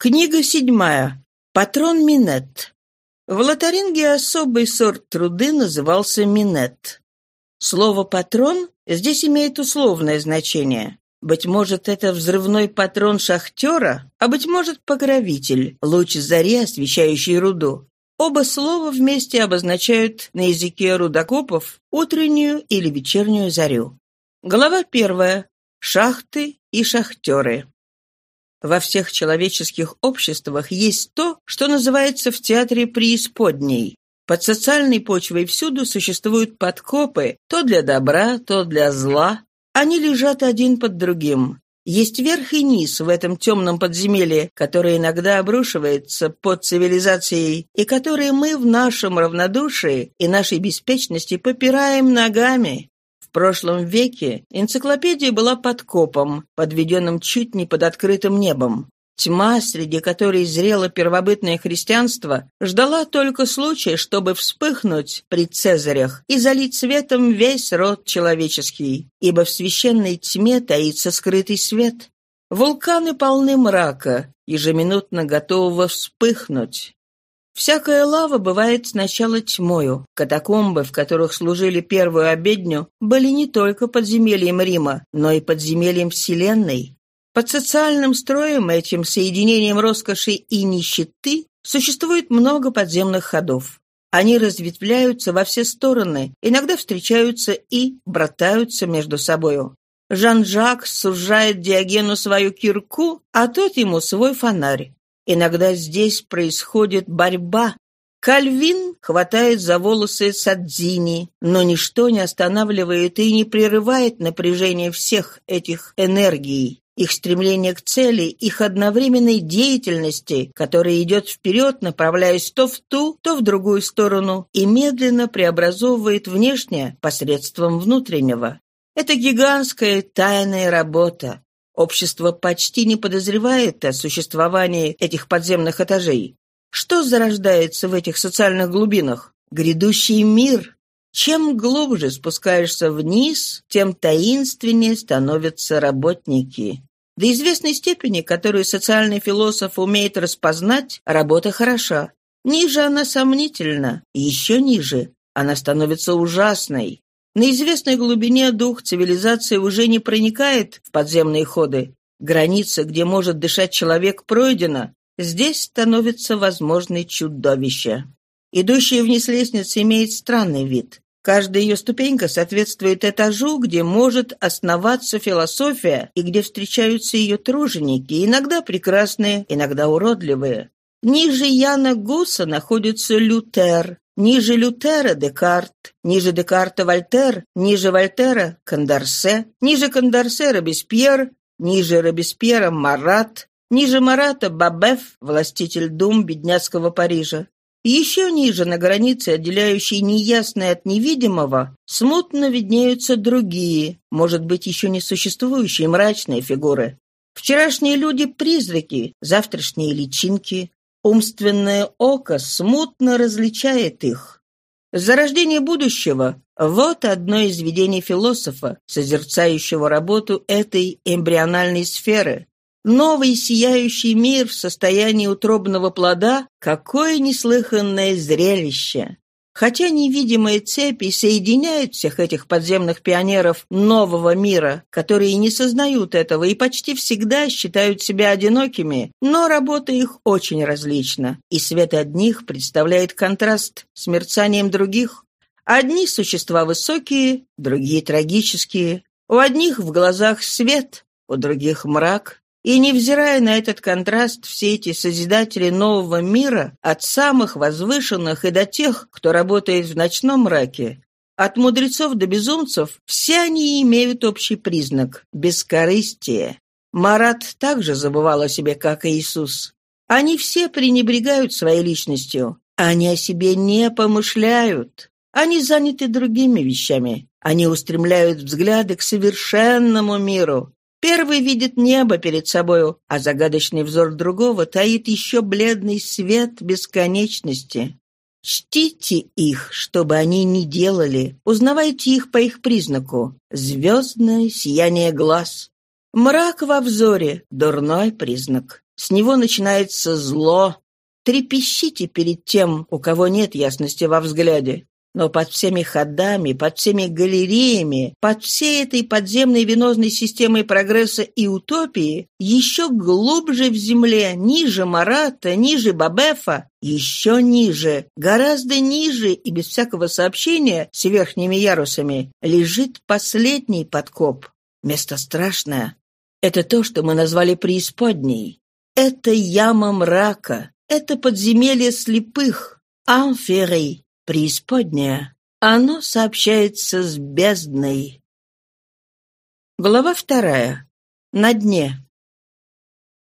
Книга седьмая. Патрон Минет. В Лотаринге особый сорт труды назывался минет. Слово «патрон» здесь имеет условное значение. Быть может, это взрывной патрон шахтера, а быть может, покровитель, луч зари, освещающий руду. Оба слова вместе обозначают на языке рудокопов утреннюю или вечернюю зарю. Глава первая. Шахты и шахтеры. Во всех человеческих обществах есть то, что называется в театре преисподней. Под социальной почвой всюду существуют подкопы, то для добра, то для зла. Они лежат один под другим. Есть верх и низ в этом темном подземелье, которое иногда обрушивается под цивилизацией, и которое мы в нашем равнодушии и нашей беспечности попираем ногами. В прошлом веке энциклопедия была подкопом, подведенным чуть не под открытым небом. Тьма, среди которой зрело первобытное христианство, ждала только случая, чтобы вспыхнуть при Цезарях и залить светом весь род человеческий, ибо в священной тьме таится скрытый свет. Вулканы полны мрака, ежеминутно готового вспыхнуть. Всякая лава бывает сначала тьмою. Катакомбы, в которых служили первую обедню, были не только подземельем Рима, но и подземельем Вселенной. Под социальным строем, этим соединением роскоши и нищеты, существует много подземных ходов. Они разветвляются во все стороны, иногда встречаются и братаются между собою. Жан-Жак сужает Диогену свою кирку, а тот ему свой фонарь. Иногда здесь происходит борьба. Кальвин хватает за волосы Садзини, но ничто не останавливает и не прерывает напряжение всех этих энергий, их стремление к цели, их одновременной деятельности, которая идет вперед, направляясь то в ту, то в другую сторону и медленно преобразовывает внешнее посредством внутреннего. Это гигантская тайная работа, Общество почти не подозревает о существовании этих подземных этажей. Что зарождается в этих социальных глубинах? Грядущий мир. Чем глубже спускаешься вниз, тем таинственнее становятся работники. До известной степени, которую социальный философ умеет распознать, работа хороша. Ниже она сомнительна, еще ниже она становится ужасной. На известной глубине дух цивилизации уже не проникает в подземные ходы. Граница, где может дышать человек, пройдена. Здесь становится возможной чудовище. Идущая вниз лестница имеет странный вид. Каждая ее ступенька соответствует этажу, где может основаться философия и где встречаются ее труженики, иногда прекрасные, иногда уродливые. Ниже Яна Гуса находится Лютер, Ниже Лютера – Декарт, ниже Декарта – Вольтер, ниже Вольтера – Кондарсе, ниже Кондарсе – Робеспьер, ниже Робеспьера – Марат, ниже Марата – Бабеф, властитель дум бедняцкого Парижа. еще ниже, на границе, отделяющей неясное от невидимого, смутно виднеются другие, может быть, еще не существующие мрачные фигуры. Вчерашние люди – призраки, завтрашние – личинки, Умственное око смутно различает их. Зарождение будущего – вот одно из видений философа, созерцающего работу этой эмбриональной сферы. Новый сияющий мир в состоянии утробного плода – какое неслыханное зрелище! Хотя невидимые цепи соединяют всех этих подземных пионеров нового мира, которые не сознают этого и почти всегда считают себя одинокими, но работа их очень различна, и свет одних представляет контраст с мерцанием других. Одни существа высокие, другие трагические. У одних в глазах свет, у других мрак, и невзирая на этот контраст, все эти созидатели нового мира, от самых возвышенных и до тех, кто работает в ночном мраке, от мудрецов до безумцев, все они имеют общий признак – бескорыстие. Марат также забывал о себе, как и Иисус. Они все пренебрегают своей личностью. Они о себе не помышляют. Они заняты другими вещами. Они устремляют взгляды к совершенному миру, Первый видит небо перед собою, а загадочный взор другого таит еще бледный свет бесконечности. Чтите их, чтобы они не делали, узнавайте их по их признаку. Звездное сияние глаз. Мрак во взоре — дурной признак. С него начинается зло. Трепещите перед тем, у кого нет ясности во взгляде. Но под всеми ходами, под всеми галереями, под всей этой подземной венозной системой прогресса и утопии, еще глубже в земле, ниже Марата, ниже Бабефа, еще ниже, гораздо ниже и без всякого сообщения с верхними ярусами, лежит последний подкоп. Место страшное. Это то, что мы назвали преисподней. Это яма мрака. Это подземелье слепых. Амферей преисподняя, оно сообщается с бездной. Глава вторая. На дне.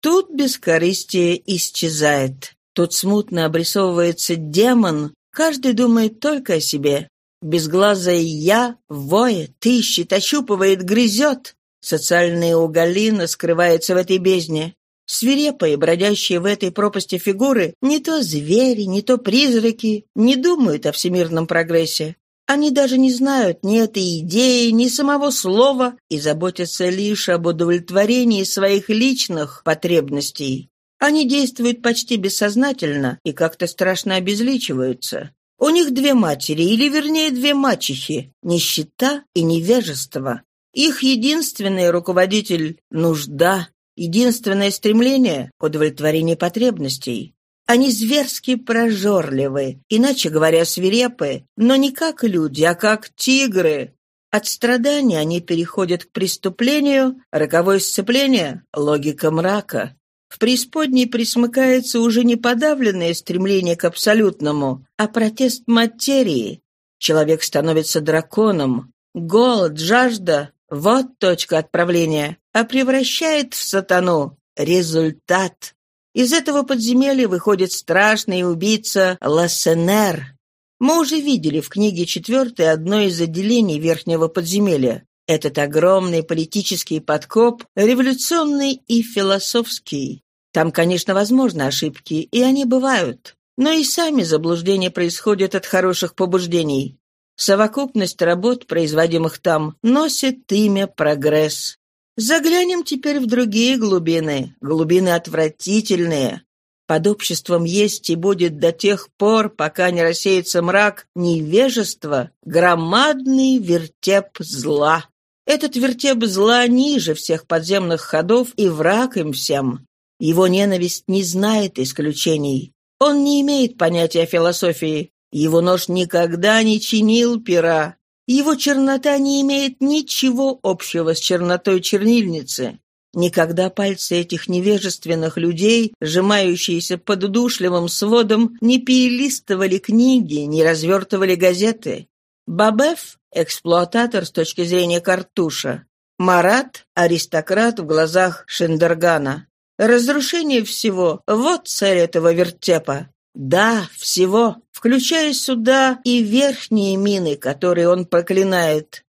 Тут бескорыстие исчезает. Тут смутно обрисовывается демон, каждый думает только о себе. Безглазое «я» воет, ищет, ощупывает, грызет. Социальная уголина скрывается в этой бездне. Свирепые, бродящие в этой пропасти фигуры, не то звери, не то призраки, не думают о всемирном прогрессе. Они даже не знают ни этой идеи, ни самого слова и заботятся лишь об удовлетворении своих личных потребностей. Они действуют почти бессознательно и как-то страшно обезличиваются. У них две матери, или вернее две мачехи – нищета и невежество. Их единственный руководитель – нужда, Единственное стремление — удовлетворение потребностей. Они зверски прожорливы, иначе говоря, свирепы, но не как люди, а как тигры. От страдания они переходят к преступлению, роковое сцепление — логика мрака. В преисподней присмыкается уже не подавленное стремление к абсолютному, а протест материи. Человек становится драконом. Голод, жажда — вот точка отправления а превращает в сатану результат. Из этого подземелья выходит страшный убийца Лассенер. Мы уже видели в книге четвертой одно из отделений верхнего подземелья. Этот огромный политический подкоп, революционный и философский. Там, конечно, возможны ошибки, и они бывают. Но и сами заблуждения происходят от хороших побуждений. Совокупность работ, производимых там, носит имя «прогресс». Заглянем теперь в другие глубины, глубины отвратительные. Под обществом есть и будет до тех пор, пока не рассеется мрак невежества, громадный вертеп зла. Этот вертеп зла ниже всех подземных ходов и враг им всем. Его ненависть не знает исключений. Он не имеет понятия философии. Его нож никогда не чинил пера. Его чернота не имеет ничего общего с чернотой чернильницы. Никогда пальцы этих невежественных людей, сжимающиеся под удушливым сводом, не перелистывали книги, не развертывали газеты. Бабеф – эксплуататор с точки зрения картуша. Марат – аристократ в глазах Шендергана. Разрушение всего – вот цель этого вертепа. Да, всего, включая сюда и верхние мины, которые он проклинает.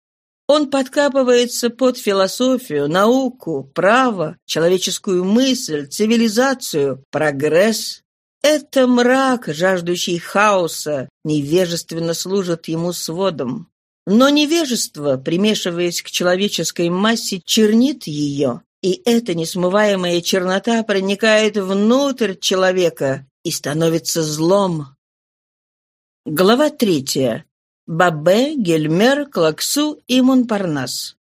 Он подкапывается под философию, науку, право, человеческую мысль, цивилизацию, прогресс. Это мрак, жаждущий хаоса, невежественно служит ему сводом. Но невежество, примешиваясь к человеческой массе, чернит ее, и эта несмываемая чернота проникает внутрь человека, и становится злом. Глава третья. Бабе, Гельмер, Клаксу и Монпарнас.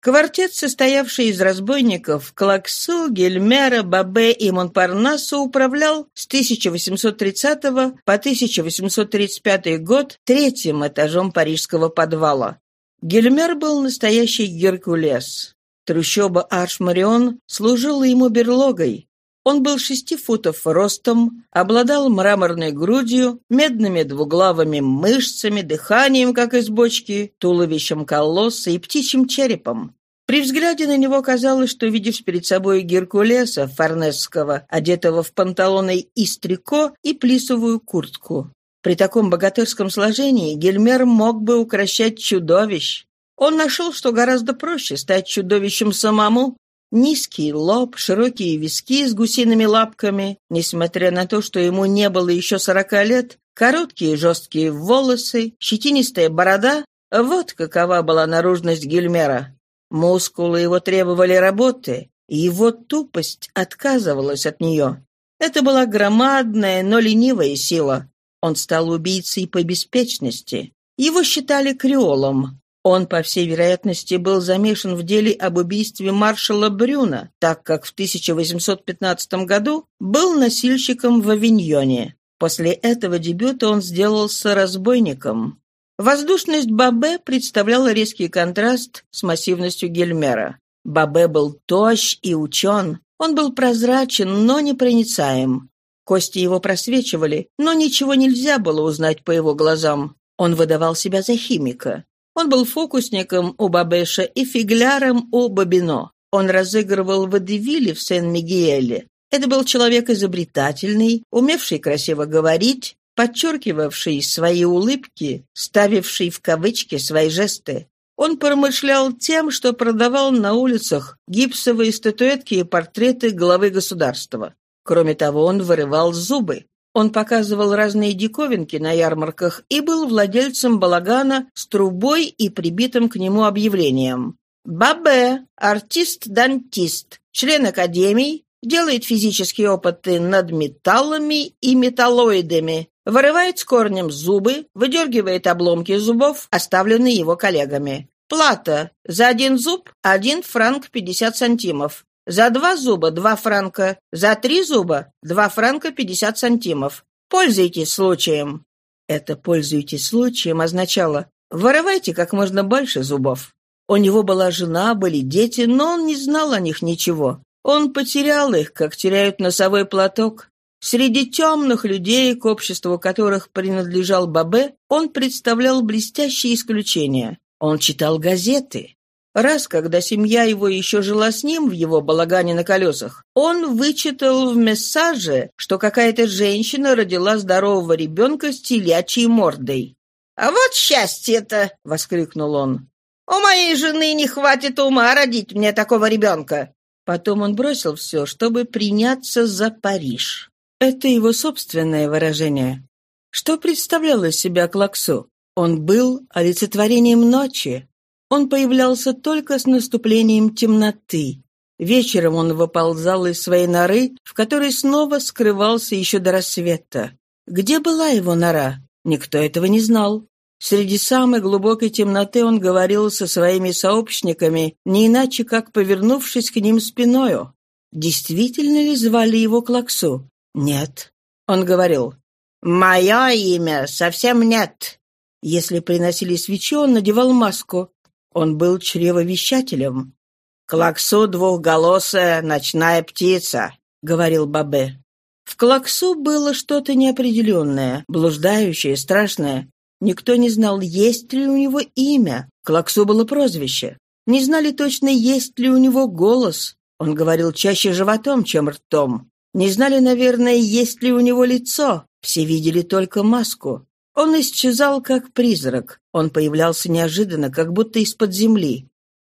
Квартет, состоявший из разбойников Клаксу, Гельмера, Бабе и Монпарнасу, управлял с 1830 по 1835 год третьим этажом парижского подвала. Гельмер был настоящий Геркулес. Трущоба Арш-Марион служила ему берлогой, он был шести футов ростом, обладал мраморной грудью, медными двуглавыми мышцами, дыханием, как из бочки, туловищем колосса и птичьим черепом. При взгляде на него казалось, что видишь перед собой Геркулеса Форнесского, одетого в панталоны и стрико и плисовую куртку. При таком богатырском сложении Гельмер мог бы укращать чудовищ. Он нашел, что гораздо проще стать чудовищем самому, Низкий лоб, широкие виски с гусиными лапками, несмотря на то, что ему не было еще сорока лет, короткие жесткие волосы, щетинистая борода — вот какова была наружность Гельмера. Мускулы его требовали работы, и его тупость отказывалась от нее. Это была громадная, но ленивая сила. Он стал убийцей по беспечности. Его считали креолом. Он, по всей вероятности, был замешан в деле об убийстве маршала Брюна, так как в 1815 году был носильщиком в Авиньоне. После этого дебюта он сделался разбойником. Воздушность Бабе представляла резкий контраст с массивностью Гельмера. Бабе был тощ и учен. Он был прозрачен, но непроницаем. Кости его просвечивали, но ничего нельзя было узнать по его глазам. Он выдавал себя за химика. Он был фокусником у Бабеша и фигляром у Бабино. Он разыгрывал водевили в Сен-Мигиэле. Это был человек изобретательный, умевший красиво говорить, подчеркивавший свои улыбки, ставивший в кавычки свои жесты. Он промышлял тем, что продавал на улицах гипсовые статуэтки и портреты главы государства. Кроме того, он вырывал зубы. Он показывал разные диковинки на ярмарках и был владельцем балагана с трубой и прибитым к нему объявлением. Бабе, артист-дантист, член академий, делает физические опыты над металлами и металлоидами, вырывает с корнем зубы, выдергивает обломки зубов, оставленные его коллегами. Плата за один зуб – один франк пятьдесят сантимов. За два зуба – два франка. За три зуба – два франка пятьдесят сантимов. Пользуйтесь случаем. Это «пользуйтесь случаем» означало «вырывайте как можно больше зубов». У него была жена, были дети, но он не знал о них ничего. Он потерял их, как теряют носовой платок. Среди темных людей, к обществу которых принадлежал Бабе, он представлял блестящее исключение. Он читал газеты. Раз, когда семья его еще жила с ним в его балагане на колесах, он вычитал в мессаже, что какая-то женщина родила здорового ребенка с телячьей мордой. «А вот счастье-то!» — воскликнул он. «У моей жены не хватит ума родить мне такого ребенка!» Потом он бросил все, чтобы приняться за Париж. Это его собственное выражение. Что представлял из себя Клаксу? Он был олицетворением ночи, он появлялся только с наступлением темноты. Вечером он выползал из своей норы, в которой снова скрывался еще до рассвета. Где была его нора? Никто этого не знал. Среди самой глубокой темноты он говорил со своими сообщниками, не иначе как повернувшись к ним спиною. Действительно ли звали его Клаксу? Нет. Он говорил, «Мое имя совсем нет». Если приносили свечу, он надевал маску. Он был чревовещателем. «Клаксу двухголосая ночная птица», — говорил Бабе. В Клаксу было что-то неопределенное, блуждающее, страшное. Никто не знал, есть ли у него имя. Клаксу было прозвище. Не знали точно, есть ли у него голос. Он говорил чаще животом, чем ртом. Не знали, наверное, есть ли у него лицо. Все видели только маску. Он исчезал, как призрак. Он появлялся неожиданно, как будто из-под земли.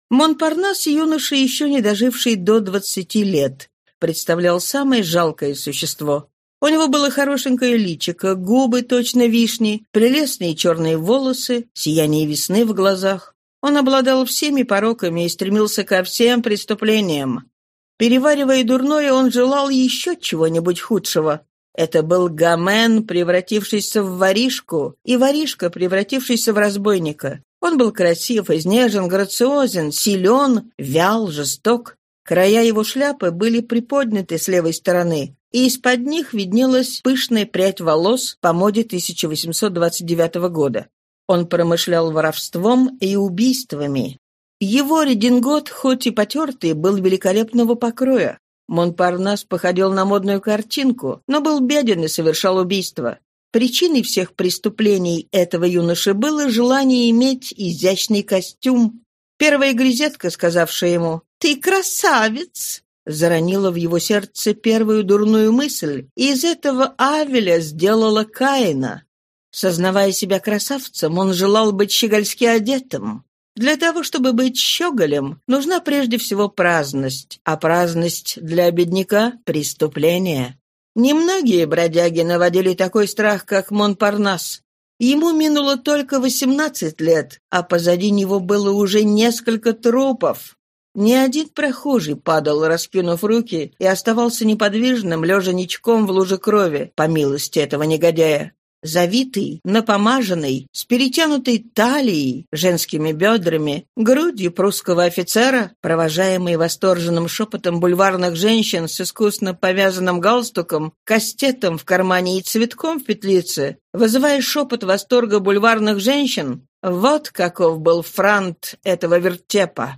Монпарнас, юноша, еще не доживший до двадцати лет, представлял самое жалкое существо. У него было хорошенькое личико, губы точно вишни, прелестные черные волосы, сияние весны в глазах. Он обладал всеми пороками и стремился ко всем преступлениям. Переваривая дурное, он желал еще чего-нибудь худшего. Это был Гамен, превратившийся в воришку, и воришка, превратившийся в разбойника. Он был красив, изнежен, грациозен, силен, вял, жесток. Края его шляпы были приподняты с левой стороны, и из-под них виднелась пышная прядь волос по моде 1829 года. Он промышлял воровством и убийствами. Его редингот, хоть и потертый, был великолепного покроя. Монпарнас походил на модную картинку, но был беден и совершал убийство. Причиной всех преступлений этого юноши было желание иметь изящный костюм. Первая грезетка, сказавшая ему «Ты красавец!» заронила в его сердце первую дурную мысль, и из этого Авеля сделала Каина. Сознавая себя красавцем, он желал быть щегольски одетым. Для того, чтобы быть щеголем, нужна прежде всего праздность, а праздность для бедняка — преступление. Немногие бродяги наводили такой страх, как Монпарнас. Ему минуло только восемнадцать лет, а позади него было уже несколько трупов. Ни один прохожий падал, раскинув руки, и оставался неподвижным, лежа ничком в луже крови, по милости этого негодяя. Завитый, напомаженный, с перетянутой талией, женскими бедрами, грудью прусского офицера, провожаемый восторженным шепотом бульварных женщин с искусно повязанным галстуком, кастетом в кармане и цветком в петлице, вызывая шепот восторга бульварных женщин, вот каков был франт этого вертепа.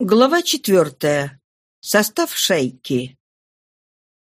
Глава четвертая. Состав шайки.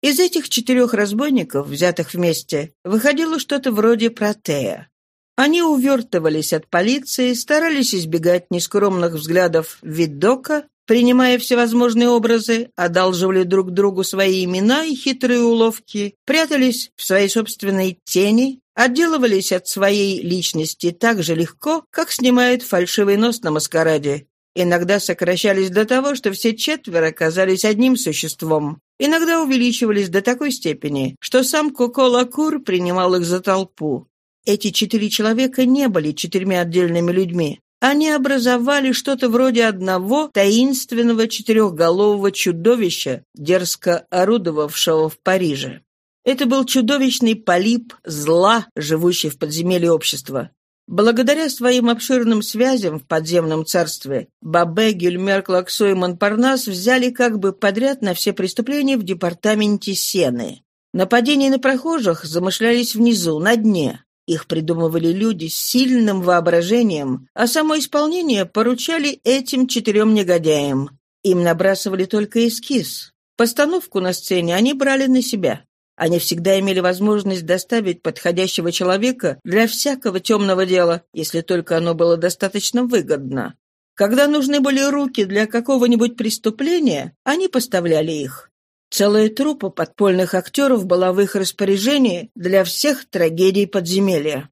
Из этих четырех разбойников, взятых вместе, выходило что-то вроде протея. Они увертывались от полиции, старались избегать нескромных взглядов видока, принимая всевозможные образы, одалживали друг другу свои имена и хитрые уловки, прятались в своей собственной тени, отделывались от своей личности так же легко, как снимает фальшивый нос на маскараде, Иногда сокращались до того, что все четверо казались одним существом. Иногда увеличивались до такой степени, что сам Коко-Лакур принимал их за толпу. Эти четыре человека не были четырьмя отдельными людьми. Они образовали что-то вроде одного таинственного четырехголового чудовища, дерзко орудовавшего в Париже. Это был чудовищный полип зла, живущий в подземелье общества. Благодаря своим обширным связям в подземном царстве, Бабе, Гюльмер, Клаксо и Монпарнас взяли как бы подряд на все преступления в департаменте Сены. Нападения на прохожих замышлялись внизу, на дне. Их придумывали люди с сильным воображением, а само исполнение поручали этим четырем негодяям. Им набрасывали только эскиз. Постановку на сцене они брали на себя. Они всегда имели возможность доставить подходящего человека для всякого темного дела, если только оно было достаточно выгодно. Когда нужны были руки для какого-нибудь преступления, они поставляли их. Целая труппа подпольных актеров была в их распоряжении для всех трагедий подземелья.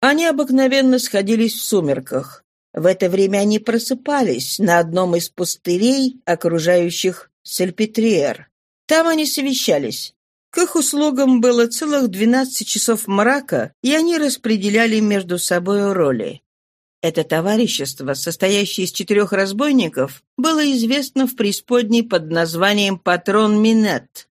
Они обыкновенно сходились в сумерках. В это время они просыпались на одном из пустырей, окружающих Сальпетриер. Там они совещались. К их услугам было целых 12 часов мрака, и они распределяли между собой роли. Это товарищество, состоящее из четырех разбойников, было известно в преисподней под названием «Патрон Минет».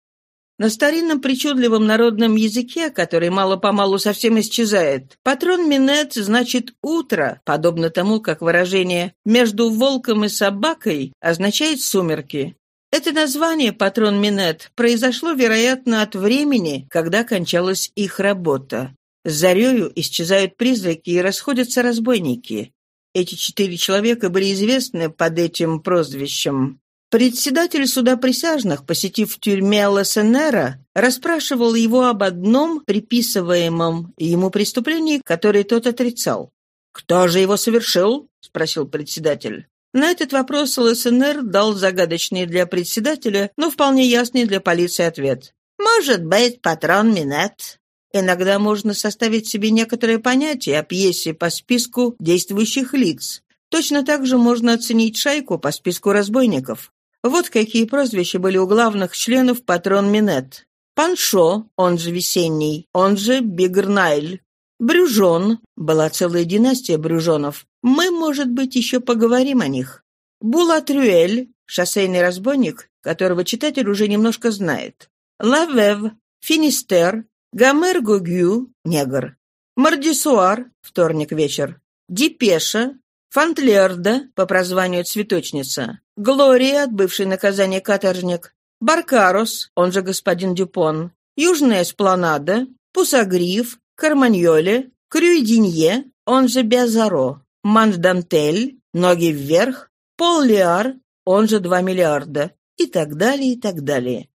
На старинном причудливом народном языке, который мало-помалу совсем исчезает, патрон Минет значит «утро», подобно тому, как выражение «между волком и собакой» означает «сумерки». Это название «Патрон Минет» произошло, вероятно, от времени, когда кончалась их работа. С зарею исчезают призраки и расходятся разбойники. Эти четыре человека были известны под этим прозвищем. Председатель суда присяжных, посетив в тюрьме Лассенера, расспрашивал его об одном приписываемом ему преступлении, которое тот отрицал. «Кто же его совершил?» — спросил председатель. На этот вопрос ЛСНР дал загадочный для председателя, но вполне ясный для полиции ответ. «Может быть, патрон Минет». Иногда можно составить себе некоторое понятие о пьесе по списку действующих лиц. Точно так же можно оценить шайку по списку разбойников. Вот какие прозвища были у главных членов патрон Минет. Паншо, он же Весенний, он же Бигрнайль. Брюжон, была целая династия Брюжонов, мы, может быть, еще поговорим о них. Булатрюэль, шоссейный разбойник, которого читатель уже немножко знает. Лавев, Финистер, Гомер Гугю, негр. Мардисуар, вторник вечер. Депеша, Фантлерда, по прозванию цветочница. Глория, отбывший наказание каторжник. Баркарос, он же господин Дюпон. Южная Эспланада, Пусагриф, Карманьоле, Крюйдинье, он же Бязаро. Мандантель, ноги вверх, Пол Лиар, он же 2 миллиарда, и так далее, и так далее.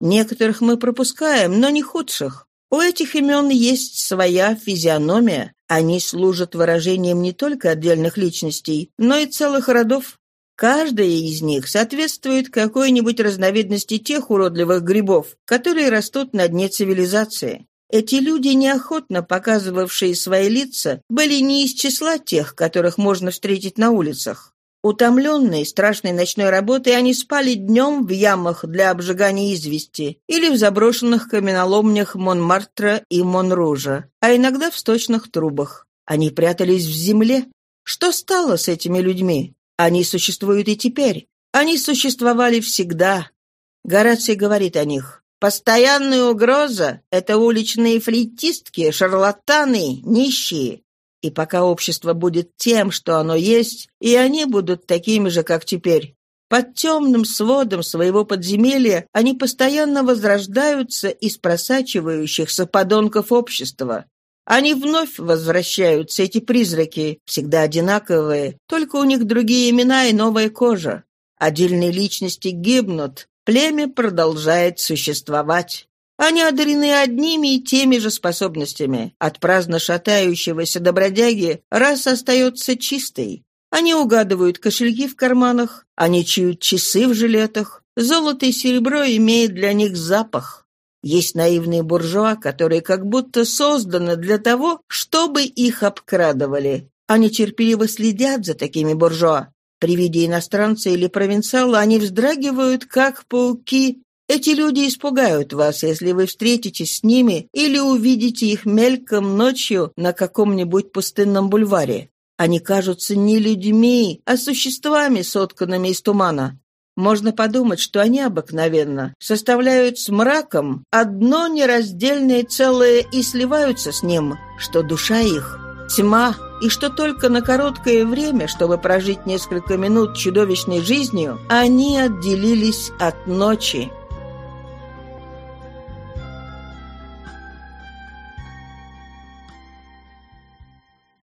Некоторых мы пропускаем, но не худших. У этих имен есть своя физиономия. Они служат выражением не только отдельных личностей, но и целых родов. Каждая из них соответствует какой-нибудь разновидности тех уродливых грибов, которые растут на дне цивилизации. Эти люди, неохотно показывавшие свои лица, были не из числа тех, которых можно встретить на улицах. Утомленные страшной ночной работой, они спали днем в ямах для обжигания извести или в заброшенных каменоломнях Монмартра и Монружа, а иногда в сточных трубах. Они прятались в земле. Что стало с этими людьми? Они существуют и теперь. Они существовали всегда. Гораций говорит о них. Постоянная угроза — это уличные флейтистки, шарлатаны, нищие. И пока общество будет тем, что оно есть, и они будут такими же, как теперь. Под темным сводом своего подземелья они постоянно возрождаются из просачивающихся подонков общества. Они вновь возвращаются, эти призраки, всегда одинаковые, только у них другие имена и новая кожа. Отдельные личности гибнут, племя продолжает существовать. Они одарены одними и теми же способностями. От праздно шатающегося добродяги раз остается чистой. Они угадывают кошельки в карманах, они чуют часы в жилетах. Золото и серебро имеют для них запах. Есть наивные буржуа, которые как будто созданы для того, чтобы их обкрадывали. Они терпеливо следят за такими буржуа. При виде иностранца или провинциала они вздрагивают, как пауки. Эти люди испугают вас, если вы встретитесь с ними или увидите их мельком ночью на каком-нибудь пустынном бульваре. Они кажутся не людьми, а существами, сотканными из тумана. Можно подумать, что они обыкновенно составляют с мраком одно нераздельное целое и сливаются с ним, что душа их — тьма, и что только на короткое время, чтобы прожить несколько минут чудовищной жизнью, они отделились от ночи.